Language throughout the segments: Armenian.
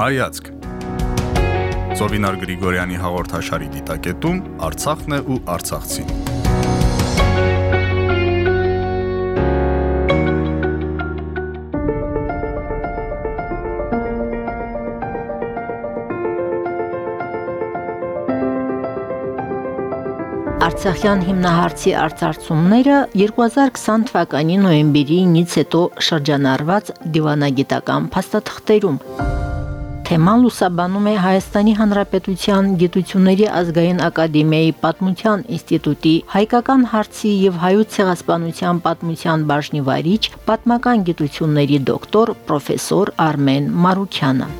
Հայացք Զովինար Գրիգորյանի հաղորդաշարի դիտակետում Արցախն է ու Արցախցին Արցախյան հիմնահարցի արձարծումները 2020 թվականի նոյեմբերի 9-ից հետո շրջանառված դիվանագիտական փաստաթղթերում Թեման լուսաբանում է Հայաստանի Հանրապետության Գիտությունների ազգային ակադեմիայի Պատմության ինստիտուտի հայկական հարցի եւ հայոց ցեղասպանության պատմության բաժնի վարիչ, պատմական գիտությունների դոկտոր պրոֆեսոր Արմեն Մարուկյանը։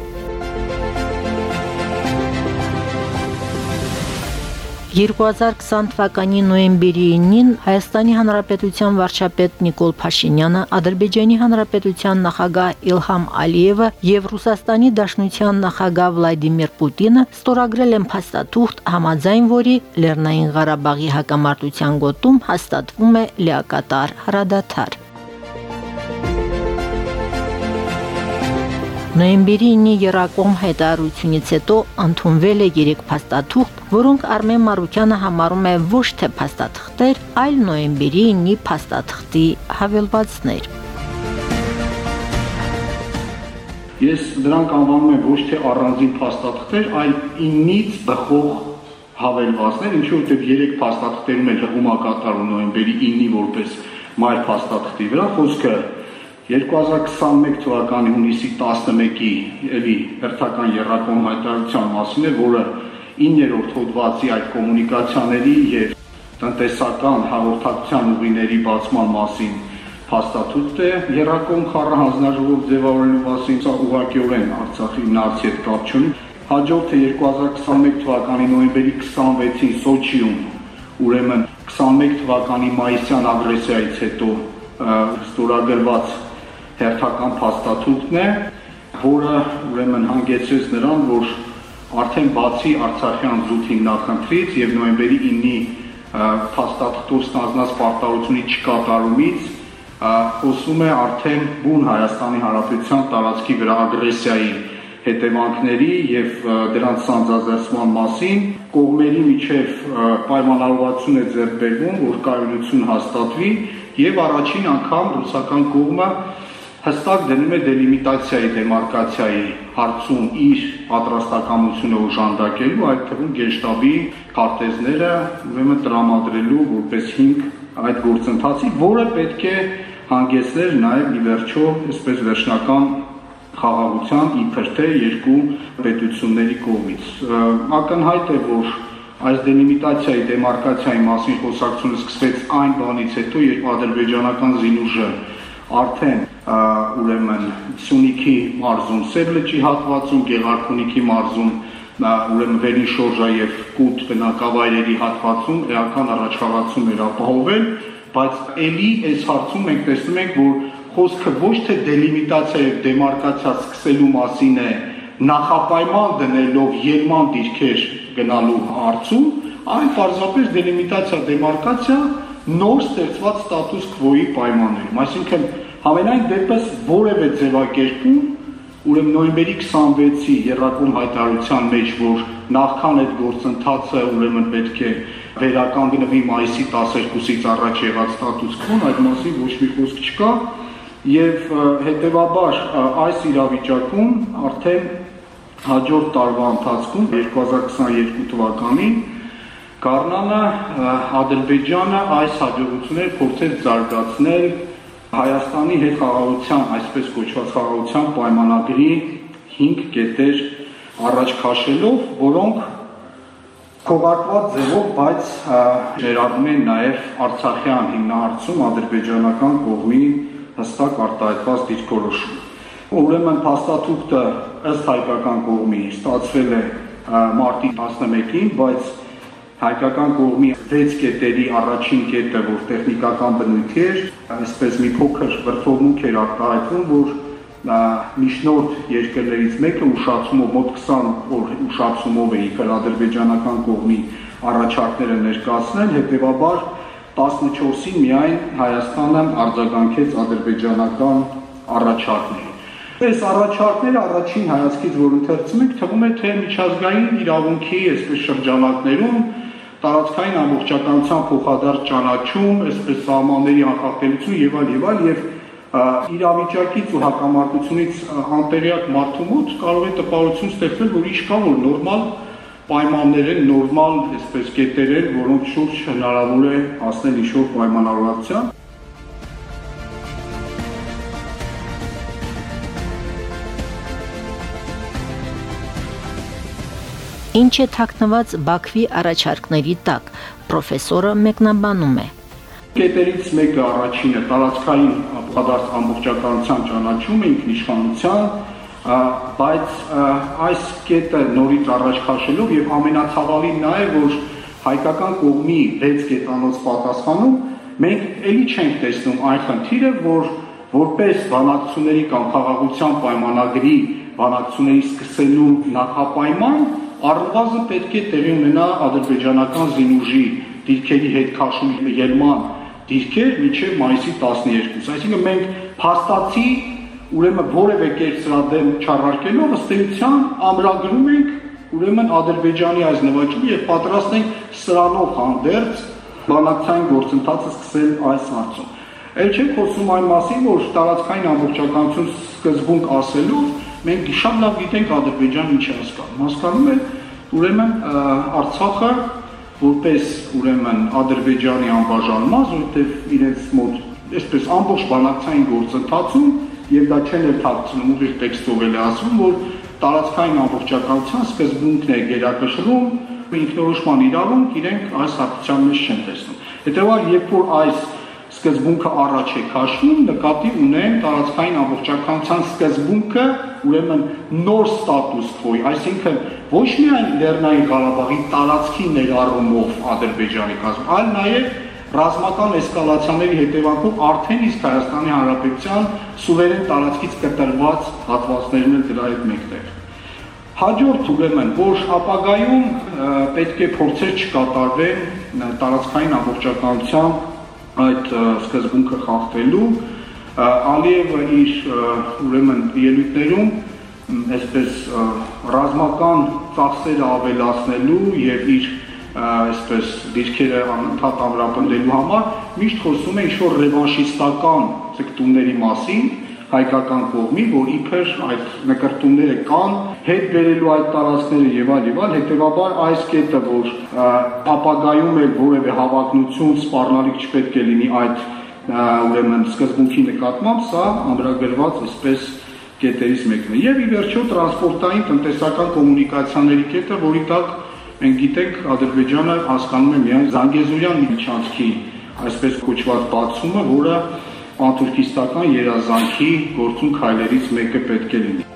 2020 թվականի նոյեմբերի 9-ին Հայաստանի Հանրապետության վարչապետ Նիկոլ Փաշինյանը, Ադրբեջանի Հանրապետության նախագահ Իլհամ Ալիևը եւ Ռուսաստանի Դաշնության նախագահ Վլադիմիր Պուտինը ստորագրել են փաստաթուղթ, համաձայն որի Լեռնային Ղարաբաղի հակամարտության գոտում հաստատվում է լիակատար հրադադար։ Նոյեմբերի 9-ի երակոմ հայտարարությունից հետո ընդունվել է երեք փաստաթուղթ, որոնք Արմեն Մարուկյանը համարում է ոչ թե փաստաթղթեր, այլ նոյեմբերի 9-ի փաստաթղթի հավելվածներ։ Ես դրանք անվանում եմ ոչ թե առանձին փաստաթղթեր, այլ 9-ից բխող հավելվածներ, ինչու որտեղ երեք փաստաթղթերում էլ հղում ակատարում նոյեմբերի 9-ի որպես մայր փաստաթղթի վրա խոսքը 2021 թվականի հունիսի 11-ի էլի հերթական երրակոմ հայտարարության մասին է, որը 9-րդ հոդվածի այդ կոմունիկացիաների եւ տնտեսական հաղորդակցության ուղիների բացման մասին հաստատուտ է երրակոմ խառը հանձնաժողով ձևավորելու մասին, սա ուղղակիորեն Արցախի նարցի հետ կապ չունի։ Հաջորդը 2021 թվականի նոյեմբերի 26-ին Սոչիում, ուրեմն 21 թվականի մայիսյան ագրեսիայից հետո ստորագրված հերթական փաստաթուղթն է, որը ուրեմն հանգեցրեց նրան, որ արդեն բացի Արցախյան զուտ հիմնախնդրից եւ նոյեմբերի 9-ի փաստաթղթով ստանձնած պարտավորությունի չկատարումից խոսում է արդեն բուն Հայաստանի Հանրապետության տարածքի վրա ագրեսիայի հետևանքների եւ դրանց սանձազերծման մասին կողմերի միջև պայմանավորվածություն է ձեռք բերվում, որ կայունություն հաստատվի եւ առաջին անգամ ռուսական կողմը հստակ դնում է դելիմիտացիայի, դեմարկացիայի հարցում իր պատրաստակամությունը օժանդակելու, այդ թվում գենշտաբի քարտեզները ուրեմն տրամադրելու որպես հիմք այդ գործընթացի, որը պետք է հանգեցներ նաև ի վերջո, այսպես վերջնական խաղաղության իբր թե երկու պետությունների կողմից։ Ակնհայտ է, որ այս դելիմիտացիայի, դեմարկացիայի մասին խոսակցությունը սկսվեց այն բանից հետո, երբ ադրբեջանական զինուժը արդեն ուրեմն Սյունիքի մարզում Սերլեջի հատվածում, Գեղարքունիքի մարզում ուրեմն Վերին շորժա եւ Կուտ բնակավայրերի հատվածում էական առաջխաղացում էր ապահովել, բայց ելի այս հարցում մենք տեսնում ենք, որ խոսքը ոչ թե դելիմիտացիա եւ դեմարկացիա սկսելու մասին է նախապայման դնելով ելման դիրքեր գնալու հարցում, այլ պարզապես դելիմիտացիա, դեմարկացիա նոր ստեղծված ստատուս քվոյի պայմաններում։ Այսինքն Համենայն դեպս որևէ ձևակերպում ուրեմն նոյեմբերի 26-ի երրակում հայտարարության մեջ, որ նախքան այդ գործընթացը ուրեմն պետք է վերականգնվի մայիսի 12-ից առաջ եղած ստատուս քոն, այդ մասին ոչ մի խոսք չկա եւ հետեւաբար այս իրավիճակում արդեն հաջորդ տարվա ընթացքում 2022 թվականին Կարնանը Ադրբեջանը այս հաջողությունները փորձեց զարգացնել Հայաստանի հետ խաղաղության, այսպես կոչված խաղաղության պայմանագրի 5 կետեր առաջ քաշելով, որոնք քողարկված ձևով, բայց ներառում են նաև Արցախյան հիմնահարցում ադրբեջանական կողմի հստակ արտահայտված դիրքորոշում։ Ուրեմն փաստաթուղթը ըստ հայկական կողմի ստացվել է մարտի 11-ին, բայց հայկական կողմի 6 կետերի առաջին կետը, որ տեխնիկական բնույթ էր, այսպես մի փոքր վրթովմունք էր արտահայտվում, որ միջնորդ երկրներից մեկը ուշացումով մոտ 20 օր ուշացումով է իբր ադրբեջանական կողմի առաջարկները ներկայացնել, հետևաբար 14-ին միայն Հայաստանը արձագանքեց ադրբեջանական առաջարկներին։ Այս առաջարկները առաջին հայացքից որ ընթերցում եք, թվում է թե միջազգային իրավունքի այսպես շրջանակներում տարածքային ամբողջականության փոխադարձ ճանաչում, այսպես սահմանների անխախտելիություն եւ այլ եւ այլ եւ իրավիճակից ու հակամարտությունից անտեղյակ մարդու մոտ կարող է տպավորություն ստեղծել, որ ինչ կա որ նորմալ պայմաններ են, նորմալ, այսպես կետեր են, որոնց շուրջ հնարավոր է հասնել ինչ-որ պայմանավորվածության։ Ինչ է թաքնված Բաքվի առաջարկների տակ, պրոֆեսորը մեկնաբանում է։ Կետերից մեկը առաջինը տարածքային ապկադարձ ամբողջականության ճանաչումը ինքնիշխանության, բայց այս կետը նորից առաջ քաշելով եւ ամենացավալին նա է, որ հայկական կողմի 6 կետանոց պատասխանում մենք ելի չենք տեսնում այն խնդիրը, որ որպես բանակցությունների կամ խաղաղության պայմանագրի բանակցությունների սկսելու նախապայման առնվազն պետք է տեղի ունենա ադրբեջանական զինուժի դիրքերի հետ քաշելու ելման դիրքեր մինչև մայիսի 12։ Այսինքն մենք փաստացի ուրեմն որևէ կերպ սրա դեմ չառարկելով ըստ էության ամրագրում ենք ուրեմն Ադրբեջանի այս նվաճումը եւ պատրաստ ենք սրանով հանդերձ բանակցային գործընթացը սկսել այս հարցում։ Էլ չենք խոսում այն մասին, որ տարածքային ամբողջականություն սկզբունք ասելով մենք շատ լավ գիտենք Ադրբեջանը ինչ է հասկանում։ Հասկանում է ուրեմն Արցախը որպես ուրեմն Ադրբեջանի անբաժան մաս, որտեղ իրենց մոտ այսպես ամբողջ բանակցային գործընթացում եւ դա չեն էլ թաքցնում ուղիղ տեքստով էլ ասում, որ տարածքային ամբողջականության սկզբունքն է գերակշռում ինքնորոշման իրավունք իրենք այս հակության մեջ չեն տեսնում։ Հետևաբար, երբ որ այս սկզբունքը առաջ է քաշվում, նկատի ունեն տարածքային ամբողջականության սկզբունքը, ուրեմն նոր ստատուս քոյ, այսինքն ոչ միայն Լեռնային Ղարաբաղի տարածքի ներառումով Ադրբեջանի կազմում, այլ նաև ռազմական էսկալացիաների հետևանքով արդեն իսկ Հայաստանի Հանրապետության սուվերեն տարածքից կտրված հատվածներն էլ դրա հետ մեկտեղ։ Հաջորդ ուրեմն, որ ապագայում պետք է փորձեր չկատարվեն տարածքային ամբողջականության այդ սկզբունքը խախտելու Ալիևը իր ուրեմն ելույթներում այսպես ռազմական ծախսերը ավելացնելու եւ իր այսպես դիրքերը անընդհատ ամրապնդելու համար միշտ խոսում է ինչ-որ ռևանշիստական ցկտումների մասին, հայկական կողմի, որ իբր այդ նկարտումները կան, հետ բերելու այդ տարածքները եւ այլ եւ այլ, հետեւաբար այս կետը, որ ապագայում էլ որևէ հավակնություն սպառնալիք չպետք է լինի այդ ուրեմն սկզբունքի նկատմամբ, սա ամրագրված այսպես կետերից մեկն է։ Եվ ի վերջո տրանսպորտային տնտեսական կոմունիկացիաների կետը, որի տակ մենք գիտենք Ադրբեջանը հասկանում է միայն Զանգեզուրյան միջանցքի այսպես կոչված բացումը, որը անթուրքիստական երազանքի գործուն քայլերից մեկը պետք է լինի։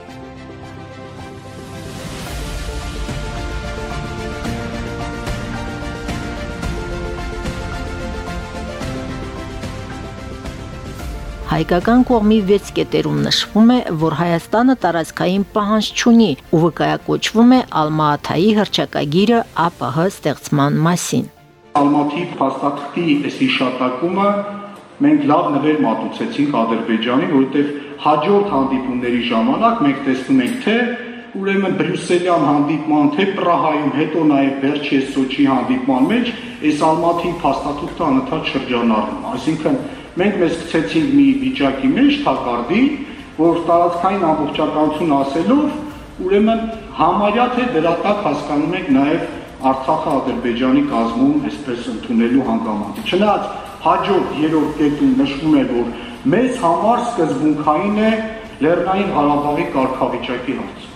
Հայկական կողմի 6 կետերում նշվում է, որ Հայաստանը տարածքային պահանջ չունի ու վկայակոչվում է Ալմաաթայի հրճակագիրը ԱՊՀ ստեղծման մասին։ Ալմաթի փաստաթղթի այս հիշատակումը մենք լավ նվեր մատուցեցինք Ադրբեջանին, որովհետև հաջորդ հանդիպումների ժամանակ մենք տեսնում ենք թե ուրեմն Բրյուսելյան հանդիպման, թե Պրահայում, հետո նաև վերջի Սոչի հանդիպման մեջ այս Ալմաթի փաստաթուղթը անընդհատ շրջանառվում։ Այսինքն մենք մեզ գցեցինք մի վիճակի մեջ թակարդի, որ տարածքային ամբողջականություն ասելով ուրեմն համարյա թե դրա տակ հասկանում ենք նաև Արցախը Ադրբեջանի կազմում այսպես ընդունելու հանգամանքը։ Չնայած հաջորդ երրորդ կետում նշվում է, որ մեզ համար սկզբունքային է Լեռնային Ղարաբաղի կարգավիճակի հարցը։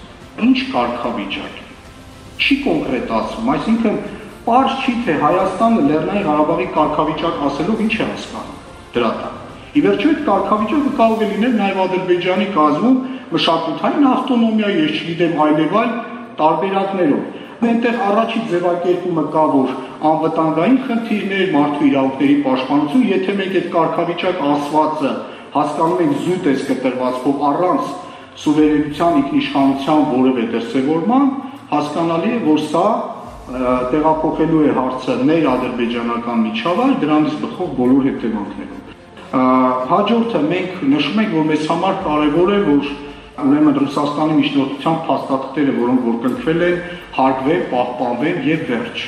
Ինչ կարգավիճակ։ Չի կոնկրետացվում, այսինքն པարզ չի թե Հայաստանը Լեռնային Ղարաբաղի կարգավիճակ ասելով ինչ է հասկանում դրա տակ։ Ի վերջո այդ կարգավիճակը կարող է լինել նաև Ադրբեջանի կազմում մշակութային ավտոնոմիա, ես չգիտեմ այլև այլ տարբերակներով այնտեղ առաջի ձևակերպումը կա, որ անվտանգային խնդիրներ, մարդու իրավունքների պաշտպանություն, եթե մենք այդ կարգավիճակ ասվածը հասկանում ենք զուտ էս կտրվածքով առանց սուվերենության ինքնիշխանության որևէ դրսևորման, հասկանալի է, որ սա տեղափոխելու է հարցը ներ ադրբեջանական միջավայր, դրանից բխող բոլոր հետևանքներով։ Հաջորդը մենք նշում ենք, որ մեզ համար կարևոր է, որ ուրեմն Ռուսաստանի միջնորդությամբ փաստաթղթերը, որոնք որ կնքվել են, հարգվեն, պահպանվեն եւ վերջ։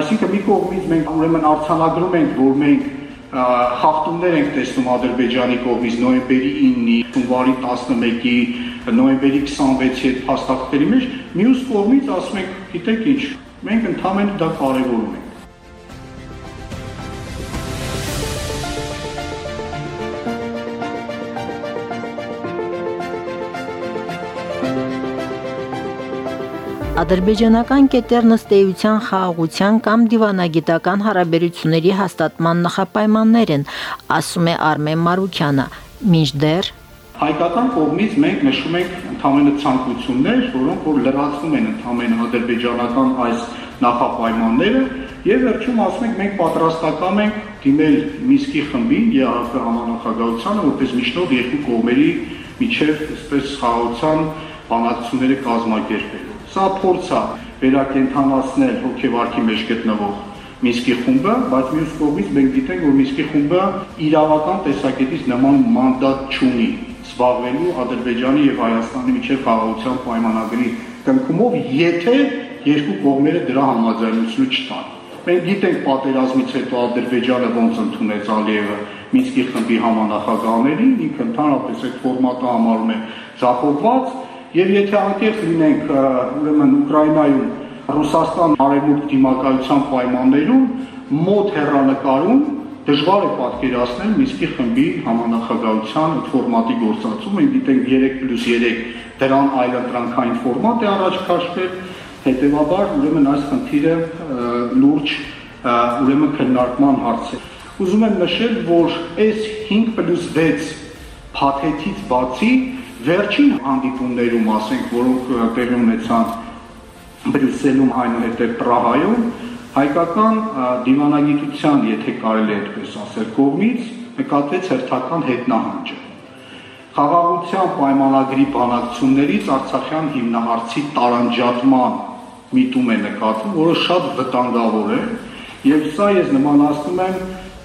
Այսինքն մի կողմից մենք ուրեմն արցանագրում ենք, որ մենք խախտումներ ենք տեսնում Ադրբեջանի կողմից նոյեմբերի 9-ի, հունվարի 11-ի, նոյեմբերի 26-ի այդ փաստաթղթերի մեջ, մյուս կողմից ասում ենք, գիտեք ինչ, մենք ընդհանրապես դա կարևորում ենք Ադրբեջանական կետերն ըստ էության խաղաղության կամ դիվանագիտական հարաբերությունների հաստատման նախապայմաններ են, ասում է Արմեն Մարուկյանը։ Մինչդեռ Հայկական կողմից մենք նշում ենք ընդհանրապես ցանկություններ, որոնք որ լրացնում են ընդհանրապես ադրբեջանական այս նախապայմանները եւ վերջում ասում ենք մենք պատրաստական ենք դիմել Միսկի խմբին ԵԱՀԿ համանախագահությանը որպես միջնորդ երկու կողմերի միջև այսպես խաղաղության բանակցությունները կազմակերպել Սա փորձ է վերակենդանացնել հոգեվարքի մեջ գտնվող Միսկի խումբը, բայց մյուս կողմից մենք գիտենք, որ Միսկի խումբը իրավական տեսակետից նման մանդատ չունի զբաղվելու Ադրբեջանի եւ Հայաստանի միջև խաղաղության պայմանագրի կնքումով, եթե երկու կողմերը դրա համաձայնությունը չտան։ Մենք գիտենք պատերազմից հետո Ադրբեջանը ոնց ընդունեց Ալիևը Մինսկի խմբի համանախագահներին, ինքը ընդհանրապես այդ ֆորմատը համարում է ձախողված Եվ եթե անկեղծ լինենք, ուրեմն Ուկրաինայում Ռուսաստան արևմուտք դիմակայության պայմաններում մոտ հեռանկարում դժվար է պատկերացնել Միսկի խմբի համանախագահության ֆորմատի գործածում։ Մենք գիտենք 3+3 դրան այլընտրանքային ֆորմատ է առաջ քաշվել, հետեւաբար ուրեմն այս խնդիրը լուրջ ուրեմն քննարկման հարց է։ Ուզում եմ նշել, որ այս 5+6 փաթեթից բացի Վերջին հանդիպումներում, ասենք, որոնք տեղի ունեցան Բրյուսելում, այնուհետև Պրահայում, հայկական դիվանագիտության, եթե կարելի է այդպես ասել, կողմից նկատեց հերթական հետնահանջը։ Խաղաղության պայմանագրի բանակցություններից Արցախյան հիմնահարցի տարանջատման միտում է նկատվում, որը շատ վտանգավոր է, եւ սա ես նմանացնում եմ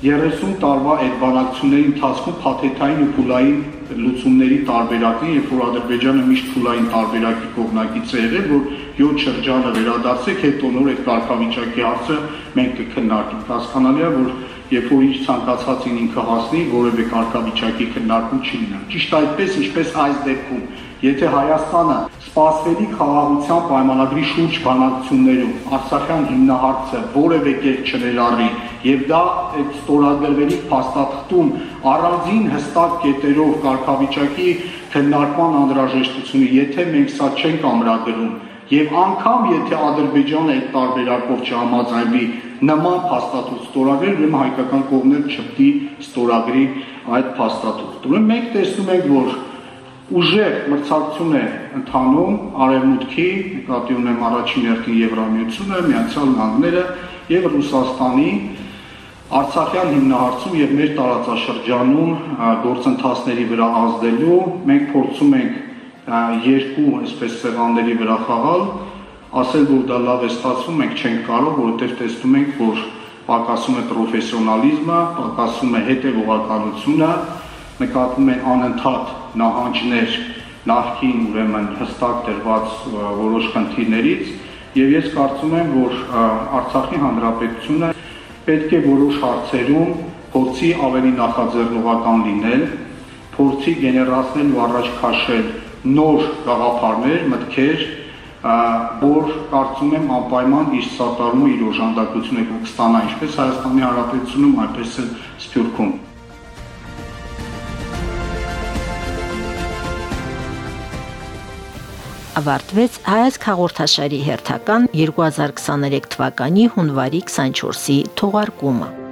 30 տարվա այդ բանակցությունների ընթացքում փաթեթային ու փուլային լուծումների տարբերակն, երբ որ Ադրբեջանը միշտ փուլային տարբերակի կողմնակից է եղել, որ 7 շրջանը վերադարձեք, հետո նոր այդ կարգավիճակի հարցը մենք կքննարկենք։ Հասկանալի է, որ երբ որ ինչ ցանկացածին ինքը հասնի, որևէ կարգավիճակի քննարկում չի լինում։ Ճիշտ այդպես, ինչպես այս դեպքում, եթե Հայաստանը սպասվելի խաղաղության պայմանագրի շուրջ բանակցություններում Արցախյան հիմնահարցը որևէ կերպ չներառի եւ դա այդ ստորագրվելի փաստաթղթում առանձին հստակ կետերով կարգավիճակի քննարկման անհրաժեշտությունը, եթե մենք սա չենք ամրագրում Եվ անգամ եթե Ադրբեջանը այդ տարբերակով չհամաձայնվի նման փաստաթուղթ ստորագրել, ուրեմն հայկական կողմն չպետք է ստորագրի այդ փաստաթուղթը։ Ուրեմն մենք տեսնում ենք, որ ուժեղ մրցակցություն է ընթանում արևմուտքի, նկատի ունեմ առաջին հերթին Եվրամիությունը, Միացյալ Նահանգները եւ Ռուսաստանի Արցախյան հիմնահարցում եւ մեր տարածաշրջանում գործընթացների վրա ազդելու մենք փորձում ենք երկու այսպես սեղանների վրա խաղալ, ասել որ դա լավ է ստացվում, մենք չենք կարող, որովհետև տեսնում ենք, որ պակասում է պրոֆեսիոնալիզմը, պակասում է հետևողականությունը, նկատվում են անընդհատ նահանջներ նախքին ուրեմն հստակ դրված որոշ խնդիրներից եւ ես կարծում եմ, որ Արցախի հանրապետությունը պետք է որոշ հարցերում փորձի ավելի նախաձեռնողական լինել, փորձի գեներացնել ու առաջ քաշել նոր գաղափարներ, մտքեր, որ կարծում եմ անպայման իր սատարումը իր օժանդակությունը կստանա ինչպես Հայաստանի Հանրապետությունում, այնպես էլ Սփյուռքում։ ավարտվեց հայացք հաղորդաշարի հերթական 2023 թվականի հունվարի 24-ի թողարկումը։